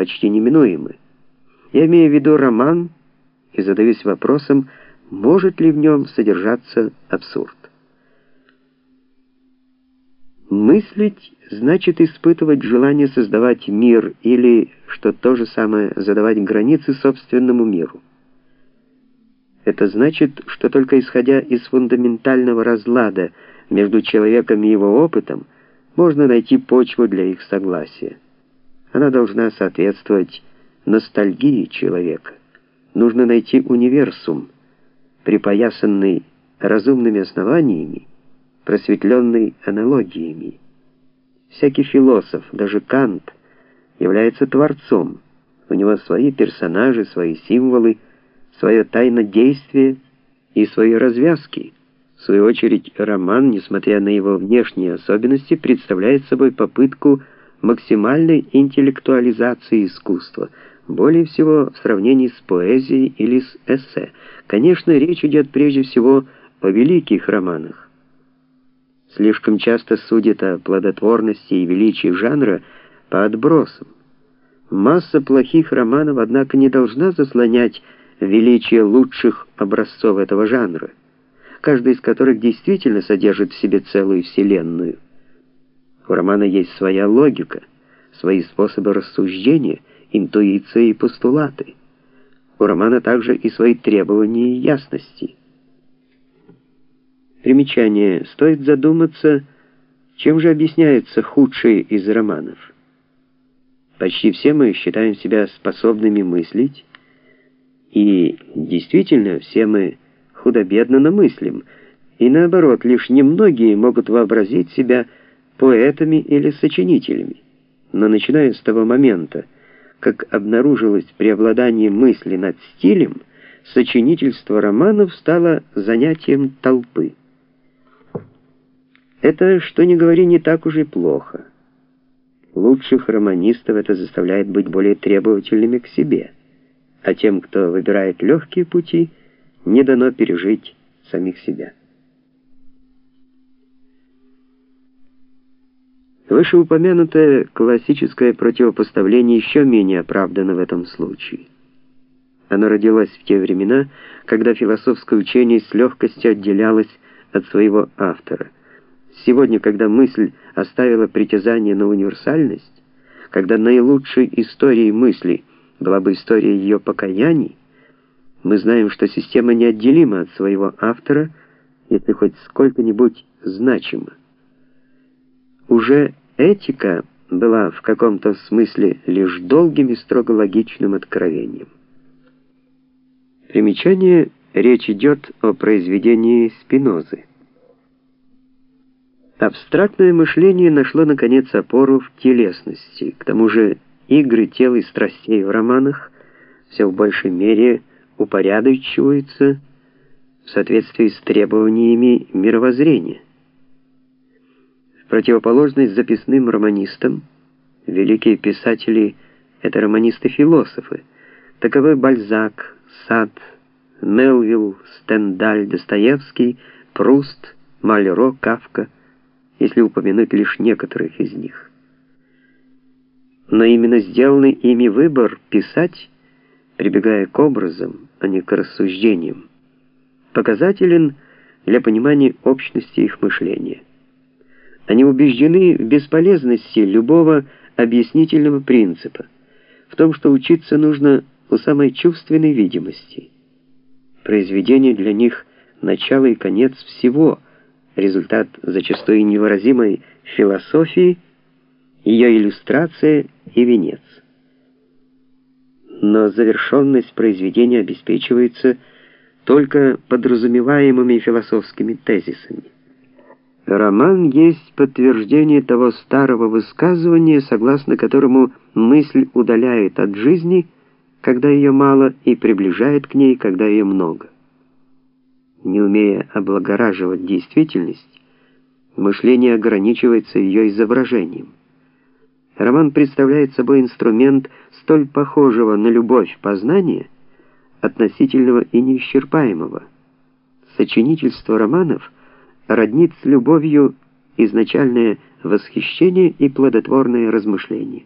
почти неминуемы. Я имею в виду роман и задаюсь вопросом, может ли в нем содержаться абсурд. Мыслить значит испытывать желание создавать мир или, что то же самое, задавать границы собственному миру. Это значит, что только исходя из фундаментального разлада между человеком и его опытом, можно найти почву для их согласия. Она должна соответствовать ностальгии человека. Нужно найти универсум, припоясанный разумными основаниями, просветленный аналогиями. Всякий философ, даже Кант, является творцом. У него свои персонажи, свои символы, свое тайнодействие и свои развязки. В свою очередь, роман, несмотря на его внешние особенности, представляет собой попытку максимальной интеллектуализации искусства, более всего в сравнении с поэзией или с эссе. Конечно, речь идет прежде всего о великих романах. Слишком часто судят о плодотворности и величии жанра по отбросам. Масса плохих романов, однако, не должна заслонять величие лучших образцов этого жанра, каждый из которых действительно содержит в себе целую вселенную. У романа есть своя логика, свои способы рассуждения, интуиция и постулаты. У романа также и свои требования ясности. Примечание. Стоит задуматься, чем же объясняются худшие из романов. Почти все мы считаем себя способными мыслить, и действительно, все мы худо-бедно намыслим, и наоборот, лишь немногие могут вообразить себя поэтами или сочинителями. Но начиная с того момента, как обнаружилось преобладание мысли над стилем, сочинительство романов стало занятием толпы. Это, что ни говори, не так уж и плохо. Лучших романистов это заставляет быть более требовательными к себе а тем, кто выбирает легкие пути, не дано пережить самих себя. Вышеупомянутое классическое противопоставление еще менее оправдано в этом случае. Оно родилось в те времена, когда философское учение с легкостью отделялось от своего автора. Сегодня, когда мысль оставила притязание на универсальность, когда наилучшей историей мысли – была бы история ее покаяний, мы знаем, что система неотделима от своего автора, если хоть сколько-нибудь значима. Уже этика была в каком-то смысле лишь долгим и строго логичным откровением. Примечание речь идет о произведении Спинозы. Абстрактное мышление нашло наконец опору в телесности. К тому же игры тел и страстей в романах все в большей мере упорядочиваются в соответствии с требованиями мировоззрения. Противоположность записным романистам, великие писатели — это романисты-философы. Таковы Бальзак, Сад, Мелвилл, Стендаль, Достоевский, Пруст, Мальро, Кавка, если упомянуть лишь некоторых из них но именно сделанный ими выбор писать, прибегая к образам, а не к рассуждениям, показателен для понимания общности их мышления. Они убеждены в бесполезности любого объяснительного принципа, в том, что учиться нужно у самой чувственной видимости. Произведение для них — начало и конец всего, результат зачастую невыразимой философии — ее иллюстрация и венец. Но завершенность произведения обеспечивается только подразумеваемыми философскими тезисами. Роман есть подтверждение того старого высказывания, согласно которому мысль удаляет от жизни, когда ее мало, и приближает к ней, когда ее много. Не умея облагораживать действительность, мышление ограничивается ее изображением. Роман представляет собой инструмент столь похожего на любовь познания, относительного и неисчерпаемого. Сочинительство романов роднит с любовью изначальное восхищение и плодотворное размышление.